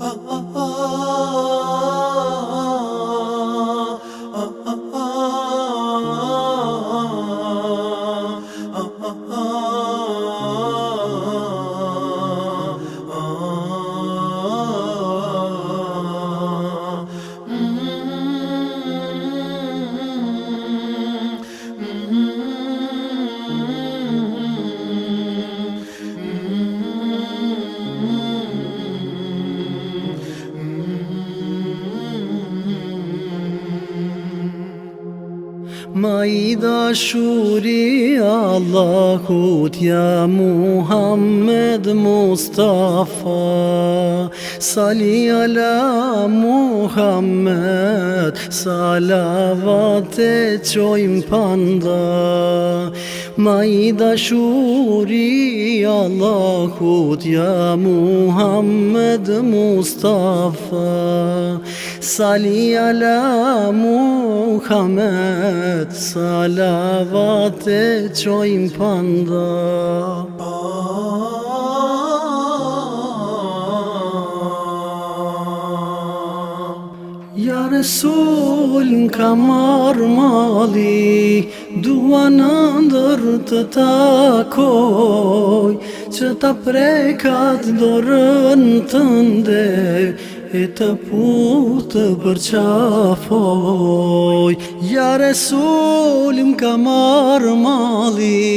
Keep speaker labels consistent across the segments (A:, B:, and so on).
A: 啊啊啊！Ma i Allahut ja Muhammed Mustafa Sali ala Muhammed Salavat e qojmë panda Mayda shuri Allahut ya Muhammed Mustafa Sali ala Muhammed salavat qojmë panda Ya Resul kamar mali Dua në ndër të takoj Që ta prekat dorën të nde E të putë për qafoj Ja resullim ka marë mali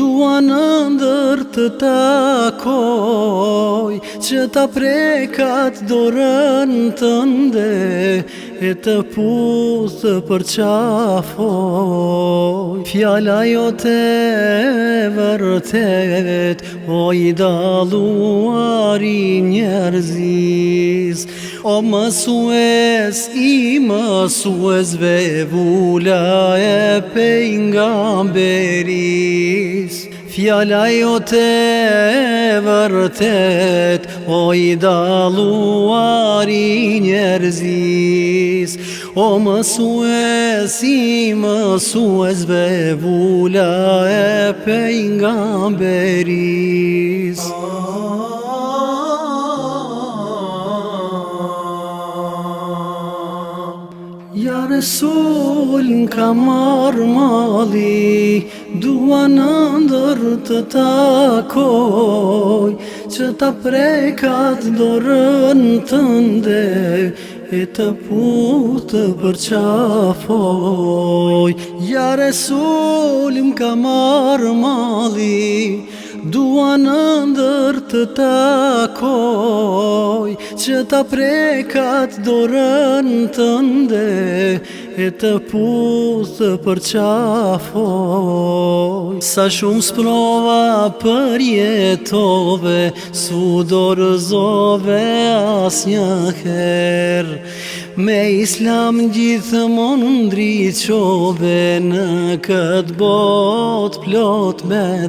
A: Dua në ndër të takoj që ta prekat dorën të ndë E të puthë për qafoj Fjalla jo të vërtet O i daluar i njerëzis O mësues i mësuesve Vula e pej nga beris Fjala jote vërtet O i daluari njerëzis O mësues i mësues Ve vula e pengamberis O mësues Resul në ka marë mali, dua në ndër të takoj, që ta prekat dorën të nde, e të putë për qafoj. Ja Resul në ka marë mali, dua në ndër të takoj, kërkoj që ta prekat dorën të nde e të putë për qafoj sa shumë sprova për jetove su dorëzove as një kërë me islam gjithëmonë ndritë qove në këtë botë plot me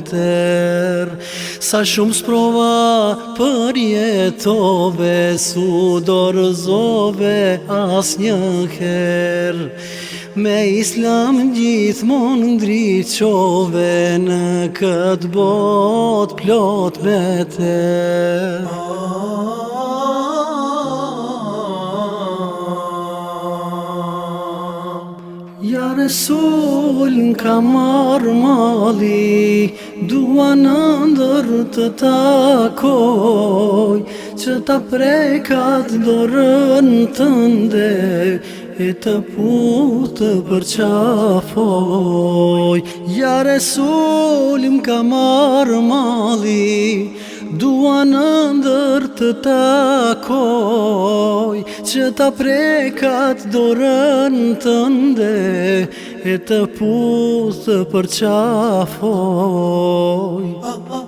A: Sa shumë sprova për jetove, su dorëzove as një herë. Me islam gjithmonë ndritë qove në këtë botë plot me Ja Resul në kamar mali, dua në ndër të takoj, që ta prekat dorën të nde, e të putë për qafoj. Ja Resul në kamar mali, dua në të takoj, Dua në ndër të takoj Që ta prekat dorën të nde E të pusë për qafoj oh, oh.